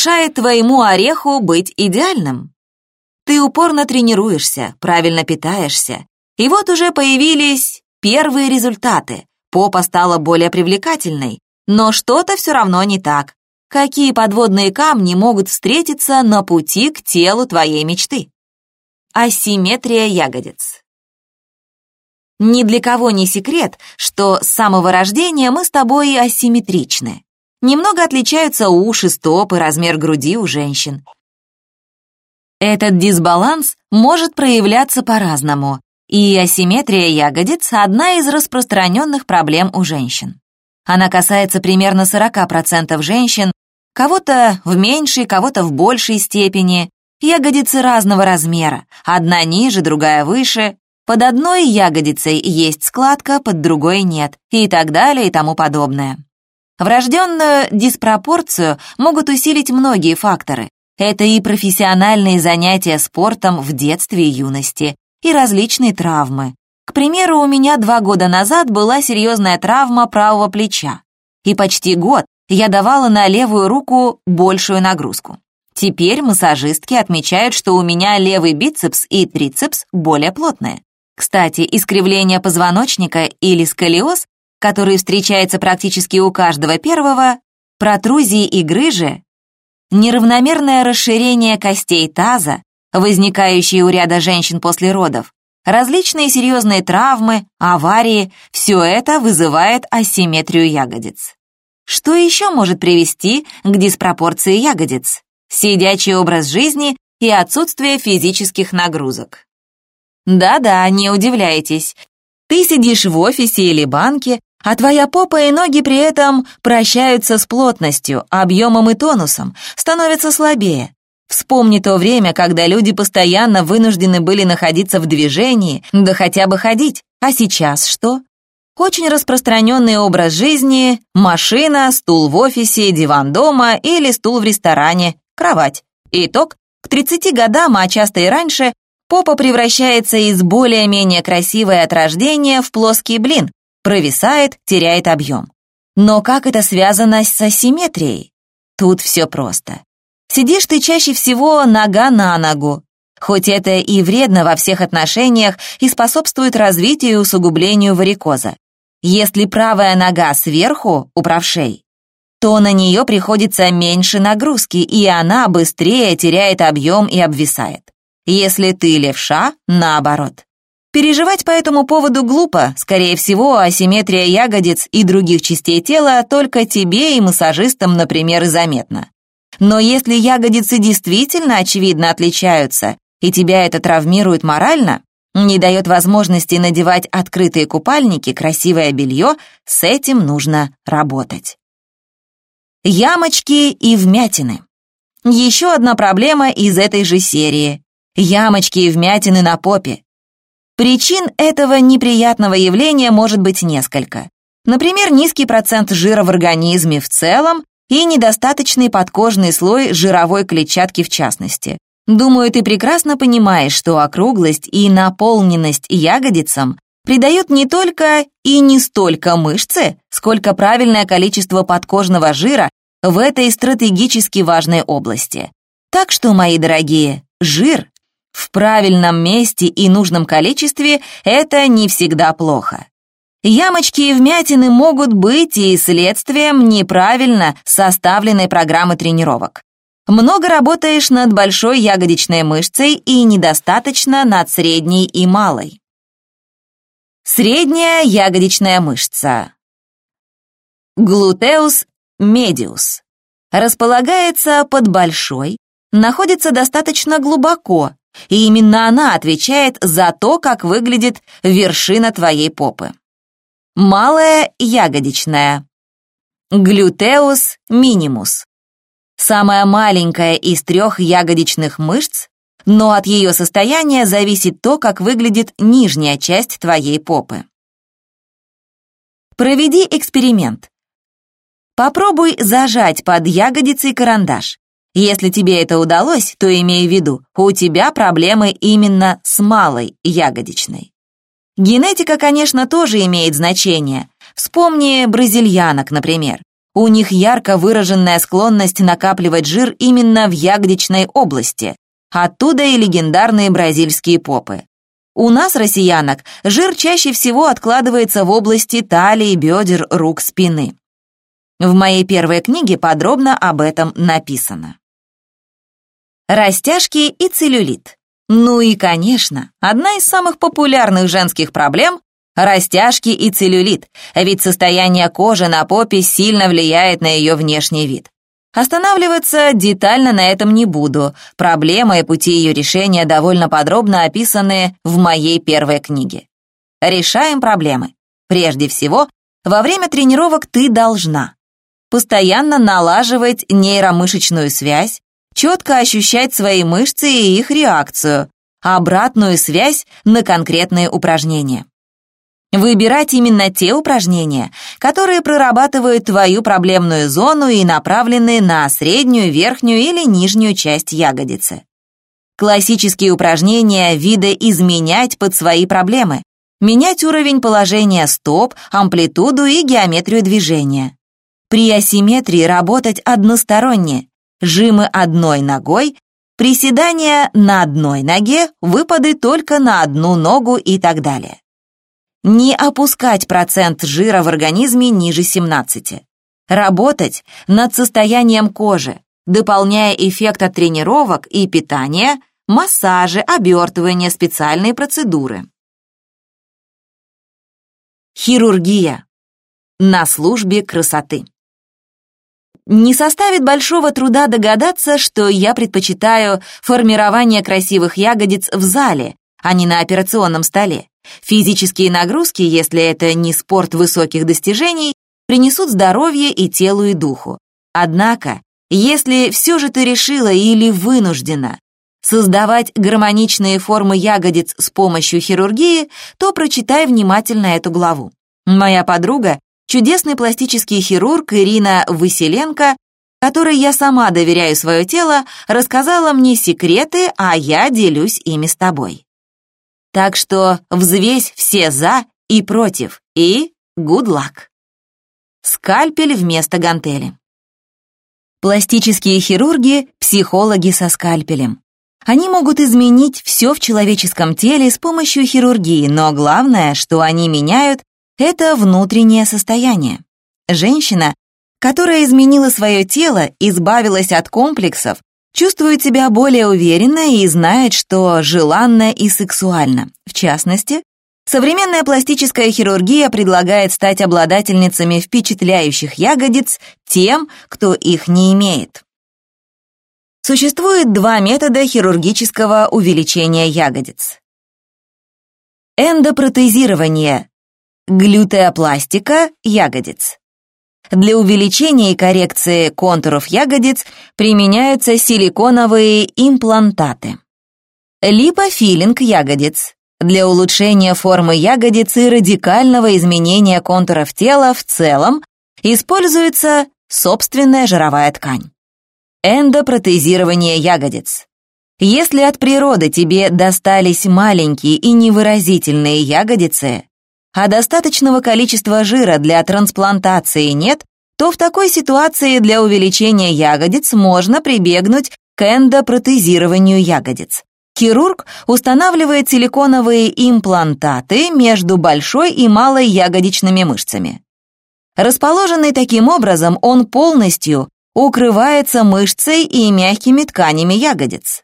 мешает твоему ореху быть идеальным? Ты упорно тренируешься, правильно питаешься, и вот уже появились первые результаты. Попа стала более привлекательной, но что-то все равно не так. Какие подводные камни могут встретиться на пути к телу твоей мечты? Асимметрия ягодиц. Ни для кого не секрет, что с самого рождения мы с тобой асимметричны. Немного отличаются уши, стопы, размер груди у женщин. Этот дисбаланс может проявляться по-разному, и асимметрия ягодиц – одна из распространенных проблем у женщин. Она касается примерно 40% женщин, кого-то в меньшей, кого-то в большей степени. Ягодицы разного размера, одна ниже, другая выше, под одной ягодицей есть складка, под другой нет, и так далее и тому подобное. Врожденную диспропорцию могут усилить многие факторы. Это и профессиональные занятия спортом в детстве и юности, и различные травмы. К примеру, у меня два года назад была серьезная травма правого плеча, и почти год я давала на левую руку большую нагрузку. Теперь массажистки отмечают, что у меня левый бицепс и трицепс более плотные. Кстати, искривление позвоночника или сколиоз, который встречается практически у каждого первого, протрузии и грыжи, неравномерное расширение костей таза, возникающие у ряда женщин после родов, различные серьезные травмы, аварии – все это вызывает асимметрию ягодиц. Что еще может привести к диспропорции ягодиц? Сидячий образ жизни и отсутствие физических нагрузок. Да-да, не удивляйтесь. Ты сидишь в офисе или банке, а твоя попа и ноги при этом прощаются с плотностью, объемом и тонусом, становятся слабее. Вспомни то время, когда люди постоянно вынуждены были находиться в движении, да хотя бы ходить. А сейчас что? Очень распространенный образ жизни – машина, стул в офисе, диван дома или стул в ресторане, кровать. Итог – к 30 годам, а часто и раньше, Попа превращается из более-менее красивой от рождения в плоский блин, провисает, теряет объем. Но как это связано с асимметрией? Тут все просто. Сидишь ты чаще всего нога на ногу, хоть это и вредно во всех отношениях и способствует развитию и усугублению варикоза. Если правая нога сверху, у правшей, то на нее приходится меньше нагрузки, и она быстрее теряет объем и обвисает. Если ты левша, наоборот. Переживать по этому поводу глупо, скорее всего, асимметрия ягодиц и других частей тела только тебе и массажистам, например, заметна. Но если ягодицы действительно очевидно отличаются, и тебя это травмирует морально, не дает возможности надевать открытые купальники, красивое белье, с этим нужно работать. Ямочки и вмятины. Еще одна проблема из этой же серии ямочки и вмятины на попе. Причин этого неприятного явления может быть несколько. Например, низкий процент жира в организме в целом и недостаточный подкожный слой жировой клетчатки в частности. Думаю, ты прекрасно понимаешь, что округлость и наполненность ягодицам придают не только и не столько мышцы, сколько правильное количество подкожного жира в этой стратегически важной области. Так что, мои дорогие, жир в правильном месте и нужном количестве это не всегда плохо. Ямочки и вмятины могут быть и следствием неправильно составленной программы тренировок. Много работаешь над большой ягодичной мышцей и недостаточно над средней и малой. Средняя ягодичная мышца. Глутеус медиус. Располагается под большой, находится достаточно глубоко, и именно она отвечает за то, как выглядит вершина твоей попы. Малая ягодичная. Глютеус минимус. Самая маленькая из трех ягодичных мышц, но от ее состояния зависит то, как выглядит нижняя часть твоей попы. Проведи эксперимент. Попробуй зажать под ягодицей карандаш. Если тебе это удалось, то имей в виду, у тебя проблемы именно с малой ягодичной. Генетика, конечно, тоже имеет значение. Вспомни бразильянок, например. У них ярко выраженная склонность накапливать жир именно в ягодичной области. Оттуда и легендарные бразильские попы. У нас, россиянок, жир чаще всего откладывается в области талии, бедер, рук, спины. В моей первой книге подробно об этом написано. Растяжки и целлюлит. Ну и, конечно, одна из самых популярных женских проблем – растяжки и целлюлит, ведь состояние кожи на попе сильно влияет на ее внешний вид. Останавливаться детально на этом не буду, проблема и пути ее решения довольно подробно описаны в моей первой книге. Решаем проблемы. Прежде всего, во время тренировок ты должна постоянно налаживать нейромышечную связь, четко ощущать свои мышцы и их реакцию, обратную связь на конкретные упражнения. Выбирать именно те упражнения, которые прорабатывают твою проблемную зону и направлены на среднюю, верхнюю или нижнюю часть ягодицы. Классические упражнения вида изменять под свои проблемы, менять уровень положения стоп, амплитуду и геометрию движения. При асимметрии работать односторонне, жимы одной ногой, приседания на одной ноге, выпады только на одну ногу и так далее. Не опускать процент жира в организме ниже 17. Работать над состоянием кожи, дополняя эффект от тренировок и питания, массажи, обертывания, специальные процедуры. Хирургия. На службе красоты. Не составит большого труда догадаться, что я предпочитаю формирование красивых ягодиц в зале, а не на операционном столе. Физические нагрузки, если это не спорт высоких достижений, принесут здоровье и телу, и духу. Однако, если все же ты решила или вынуждена создавать гармоничные формы ягодиц с помощью хирургии, то прочитай внимательно эту главу. Моя подруга чудесный пластический хирург Ирина Выселенко, которой я сама доверяю свое тело, рассказала мне секреты, а я делюсь ими с тобой. Так что взвесь все «за» и «против» и good luck. Скальпель вместо гантели. Пластические хирурги – психологи со скальпелем. Они могут изменить все в человеческом теле с помощью хирургии, но главное, что они меняют, это внутреннее состояние. Женщина, которая изменила свое тело, избавилась от комплексов, чувствует себя более уверенно и знает, что желанно и сексуально. В частности, современная пластическая хирургия предлагает стать обладательницами впечатляющих ягодиц тем, кто их не имеет. Существует два метода хирургического увеличения ягодиц. Эндопротезирование глютеопластика ягодиц. Для увеличения и коррекции контуров ягодиц применяются силиконовые имплантаты. Липофилинг ягодиц. Для улучшения формы ягодиц и радикального изменения контуров тела в целом используется собственная жировая ткань. Эндопротезирование ягодиц. Если от природы тебе достались маленькие и невыразительные ягодицы, а достаточного количества жира для трансплантации нет, то в такой ситуации для увеличения ягодиц можно прибегнуть к эндопротезированию ягодиц. Хирург устанавливает силиконовые имплантаты между большой и малой ягодичными мышцами. Расположенный таким образом, он полностью укрывается мышцей и мягкими тканями ягодиц.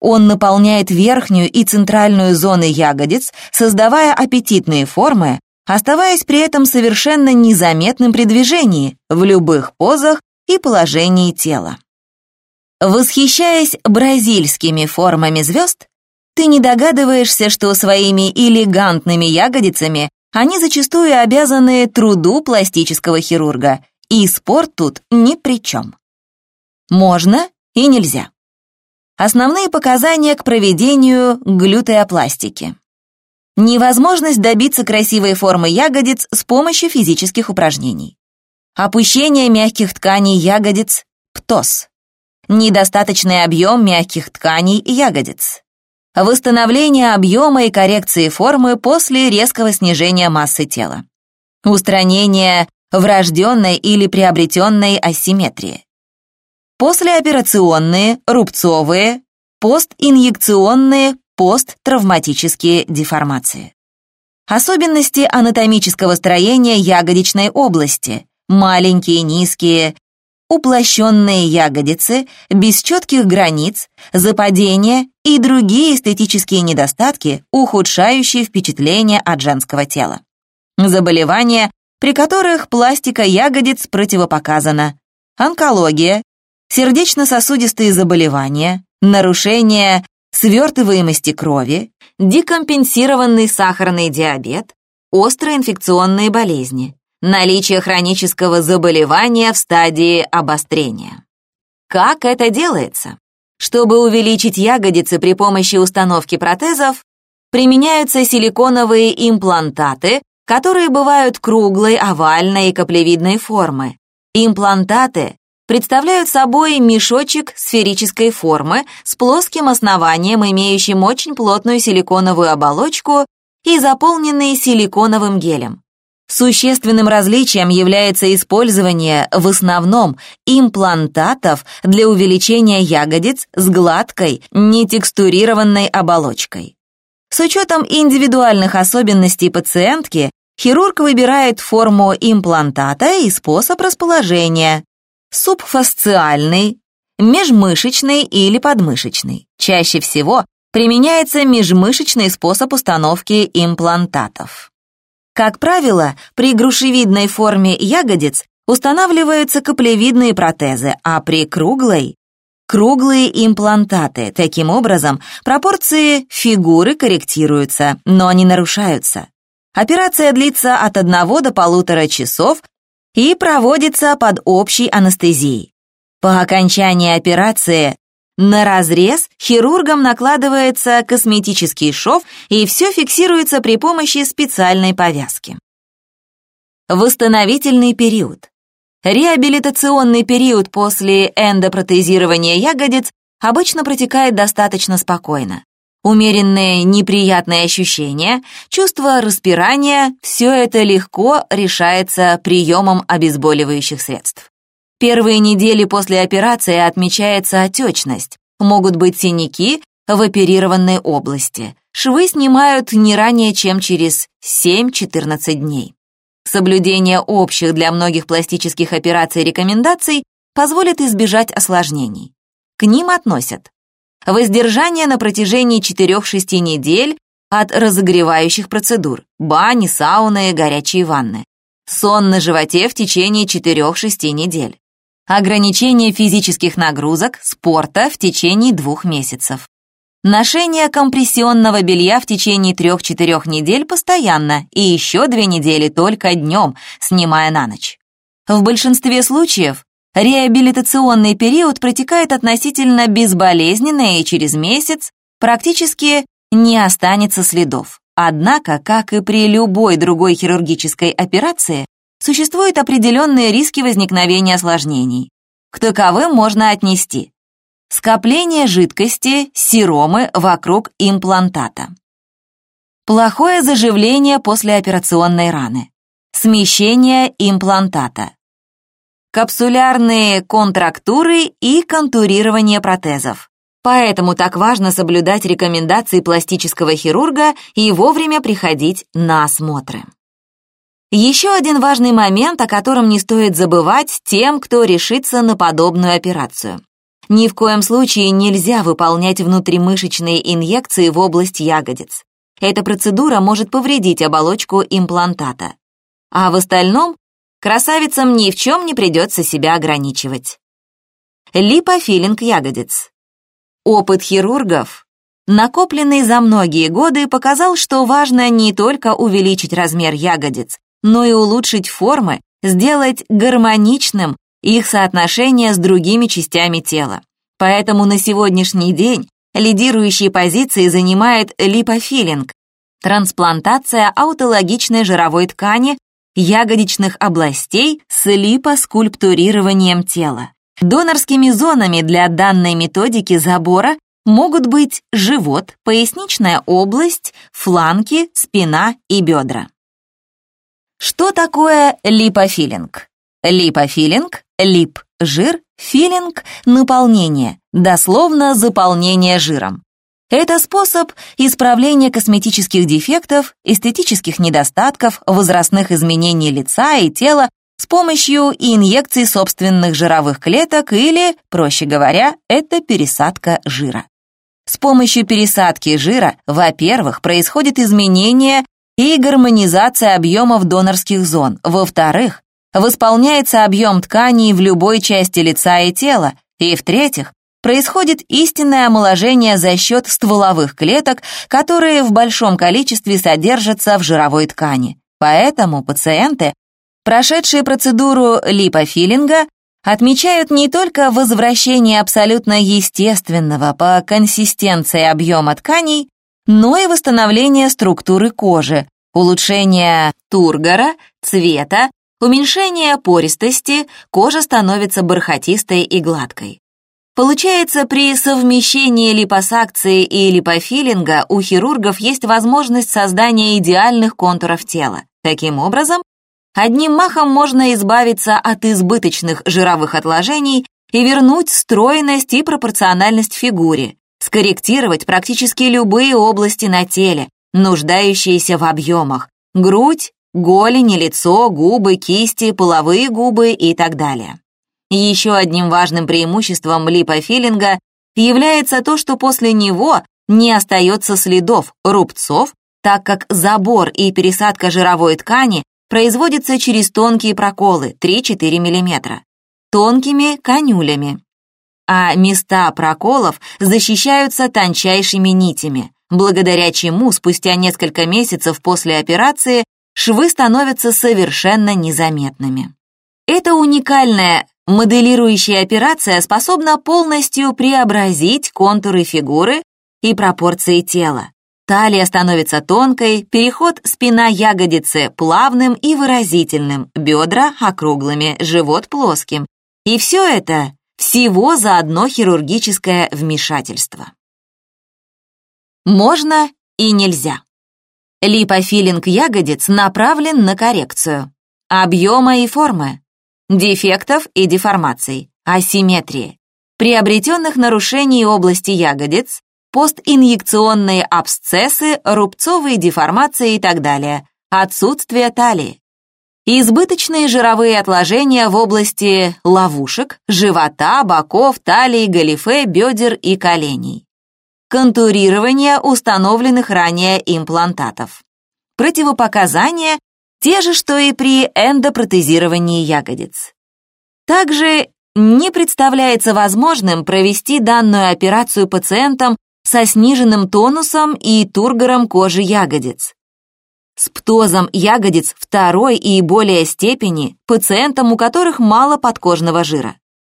Он наполняет верхнюю и центральную зоны ягодиц, создавая аппетитные формы, оставаясь при этом совершенно незаметным при движении, в любых позах и положении тела. Восхищаясь бразильскими формами звезд, ты не догадываешься, что своими элегантными ягодицами они зачастую обязаны труду пластического хирурга, и спорт тут ни при чем. Можно и нельзя. Основные показания к проведению глютеопластики. Невозможность добиться красивой формы ягодиц с помощью физических упражнений. Опущение мягких тканей ягодиц – птоз. Недостаточный объем мягких тканей ягодиц. Восстановление объема и коррекции формы после резкого снижения массы тела. Устранение врожденной или приобретенной асимметрии. Послеоперационные, рубцовые, постинъекционные, посттравматические деформации. Особенности анатомического строения ягодичной области. Маленькие, низкие, уплощенные ягодицы, без четких границ, западения и другие эстетические недостатки, ухудшающие впечатление от женского тела. Заболевания, при которых пластика ягодиц противопоказана. Онкология, сердечно-сосудистые заболевания, нарушение свертываемости крови, декомпенсированный сахарный диабет, острые инфекционные болезни, наличие хронического заболевания в стадии обострения. Как это делается? Чтобы увеличить ягодицы при помощи установки протезов, применяются силиконовые имплантаты, которые бывают круглой, овальной и каплевидной формы. Имплантаты представляют собой мешочек сферической формы с плоским основанием, имеющим очень плотную силиконовую оболочку и заполненный силиконовым гелем. Существенным различием является использование в основном имплантатов для увеличения ягодиц с гладкой, нетекстурированной оболочкой. С учетом индивидуальных особенностей пациентки, хирург выбирает форму имплантата и способ расположения, субфасциальный, межмышечный или подмышечный. Чаще всего применяется межмышечный способ установки имплантатов. Как правило, при грушевидной форме ягодиц устанавливаются каплевидные протезы, а при круглой – круглые имплантаты. Таким образом, пропорции фигуры корректируются, но не нарушаются. Операция длится от 1 до полутора часов и проводится под общей анестезией. По окончании операции на разрез хирургом накладывается косметический шов и все фиксируется при помощи специальной повязки. Восстановительный период. Реабилитационный период после эндопротезирования ягодиц обычно протекает достаточно спокойно. Умеренные неприятные ощущения, чувство распирания – все это легко решается приемом обезболивающих средств. Первые недели после операции отмечается отечность, могут быть синяки в оперированной области. Швы снимают не ранее, чем через 7-14 дней. Соблюдение общих для многих пластических операций рекомендаций позволит избежать осложнений. К ним относят Воздержание на протяжении 4-6 недель от разогревающих процедур, бани, сауны, горячие ванны. Сон на животе в течение 4-6 недель. Ограничение физических нагрузок, спорта в течение двух месяцев. Ношение компрессионного белья в течение 3-4 недель постоянно и еще 2 недели только днем, снимая на ночь. В большинстве случаев Реабилитационный период протекает относительно безболезненно и через месяц практически не останется следов. Однако, как и при любой другой хирургической операции, существуют определенные риски возникновения осложнений. К таковым можно отнести скопление жидкости, серомы вокруг имплантата, плохое заживление послеоперационной раны, смещение имплантата, капсулярные контрактуры и контурирование протезов. Поэтому так важно соблюдать рекомендации пластического хирурга и вовремя приходить на осмотры. Еще один важный момент, о котором не стоит забывать тем, кто решится на подобную операцию. Ни в коем случае нельзя выполнять внутримышечные инъекции в область ягодиц. Эта процедура может повредить оболочку имплантата. А в остальном Красавицам ни в чем не придется себя ограничивать. Липофилинг ягодиц. Опыт хирургов, накопленный за многие годы, показал, что важно не только увеличить размер ягодиц, но и улучшить формы, сделать гармоничным их соотношение с другими частями тела. Поэтому на сегодняшний день лидирующие позиции занимает липофилинг, трансплантация аутологичной жировой ткани ягодичных областей с липоскульптурированием тела. Донорскими зонами для данной методики забора могут быть живот, поясничная область, фланки, спина и бедра. Что такое липофилинг? Липофилинг, лип – жир, филинг – наполнение, дословно заполнение жиром. Это способ исправления косметических дефектов, эстетических недостатков, возрастных изменений лица и тела с помощью инъекций собственных жировых клеток или, проще говоря, это пересадка жира. С помощью пересадки жира, во-первых, происходит изменение и гармонизация объемов донорских зон, во-вторых, восполняется объем тканей в любой части лица и тела, и, в-третьих, происходит истинное омоложение за счет стволовых клеток, которые в большом количестве содержатся в жировой ткани. Поэтому пациенты, прошедшие процедуру липофилинга, отмечают не только возвращение абсолютно естественного по консистенции объема тканей, но и восстановление структуры кожи, улучшение тургора, цвета, уменьшение пористости, кожа становится бархатистой и гладкой. Получается, при совмещении липосакции и липофилинга у хирургов есть возможность создания идеальных контуров тела. Таким образом, одним махом можно избавиться от избыточных жировых отложений и вернуть стройность и пропорциональность фигуре, скорректировать практически любые области на теле, нуждающиеся в объемах, грудь, голени, лицо, губы, кисти, половые губы и так далее. Еще одним важным преимуществом липофилинга является то, что после него не остается следов, рубцов, так как забор и пересадка жировой ткани производится через тонкие проколы 3-4 мм, тонкими канюлями. А места проколов защищаются тончайшими нитями, благодаря чему спустя несколько месяцев после операции швы становятся совершенно незаметными. Это уникальная Моделирующая операция способна полностью преобразить контуры фигуры и пропорции тела. Талия становится тонкой, переход спина-ягодицы плавным и выразительным, бедра округлыми, живот плоским. И все это всего за одно хирургическое вмешательство. Можно и нельзя. Липофилинг ягодиц направлен на коррекцию объема и формы, дефектов и деформаций, асимметрии, приобретенных нарушений области ягодиц, постинъекционные абсцессы, рубцовые деформации и так далее, отсутствие талии. Избыточные жировые отложения в области ловушек, живота, боков, талии, галифе, бедер и коленей. Контурирование установленных ранее имплантатов. Противопоказания те же, что и при эндопротезировании ягодиц. Также не представляется возможным провести данную операцию пациентам со сниженным тонусом и тургором кожи ягодиц. С птозом ягодиц второй и более степени пациентам, у которых мало подкожного жира.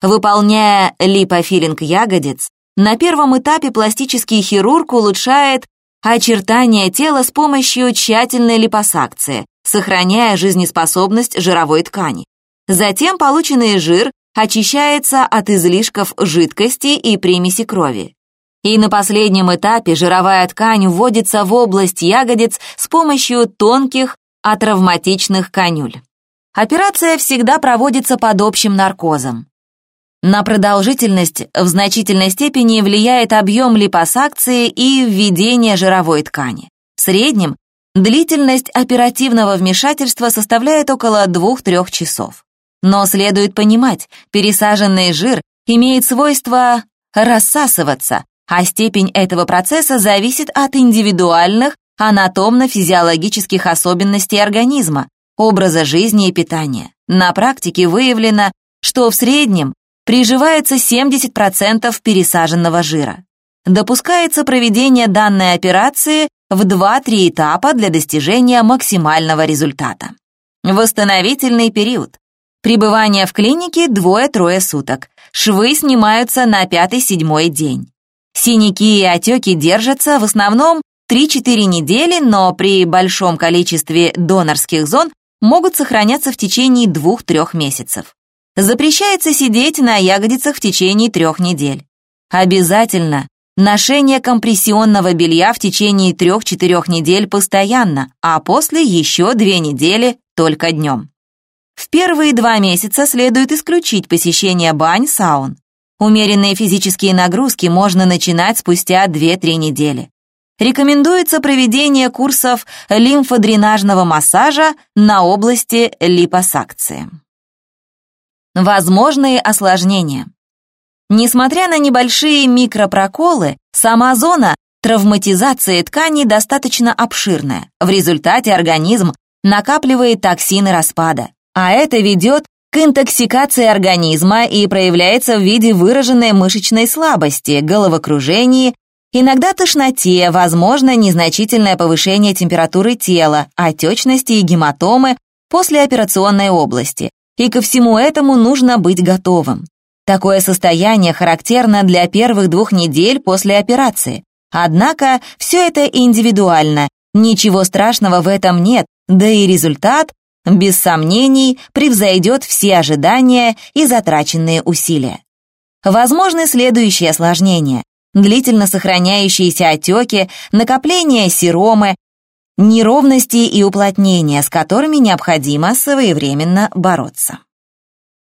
Выполняя липофилинг ягодиц, на первом этапе пластический хирург улучшает очертания тела с помощью тщательной липосакции, сохраняя жизнеспособность жировой ткани. Затем полученный жир очищается от излишков жидкости и примеси крови. И на последнем этапе жировая ткань вводится в область ягодиц с помощью тонких атравматичных канюль. Операция всегда проводится под общим наркозом. На продолжительность в значительной степени влияет объем липосакции и введение жировой ткани. В среднем Длительность оперативного вмешательства составляет около 2-3 часов. Но следует понимать, пересаженный жир имеет свойство рассасываться, а степень этого процесса зависит от индивидуальных анатомно-физиологических особенностей организма, образа жизни и питания. На практике выявлено, что в среднем приживается 70% пересаженного жира. Допускается проведение данной операции в 2-3 этапа для достижения максимального результата. Восстановительный период. Пребывание в клинике двое-трое суток. Швы снимаются на пятый-седьмой день. Синяки и отеки держатся в основном 3-4 недели, но при большом количестве донорских зон могут сохраняться в течение 2-3 месяцев. Запрещается сидеть на ягодицах в течение трех недель. Обязательно Ношение компрессионного белья в течение 3-4 недель постоянно, а после еще 2 недели только днем. В первые два месяца следует исключить посещение бань, саун. Умеренные физические нагрузки можно начинать спустя 2-3 недели. Рекомендуется проведение курсов лимфодренажного массажа на области липосакции. Возможные осложнения. Несмотря на небольшие микропроколы, сама зона травматизации ткани достаточно обширная. В результате организм накапливает токсины распада, а это ведет к интоксикации организма и проявляется в виде выраженной мышечной слабости, головокружении, иногда тошноте, возможно незначительное повышение температуры тела, отечности и гематомы после операционной области. И ко всему этому нужно быть готовым. Такое состояние характерно для первых двух недель после операции. Однако все это индивидуально, ничего страшного в этом нет, да и результат, без сомнений, превзойдет все ожидания и затраченные усилия. Возможны следующие осложнения. Длительно сохраняющиеся отеки, накопление серомы, неровности и уплотнения, с которыми необходимо своевременно бороться.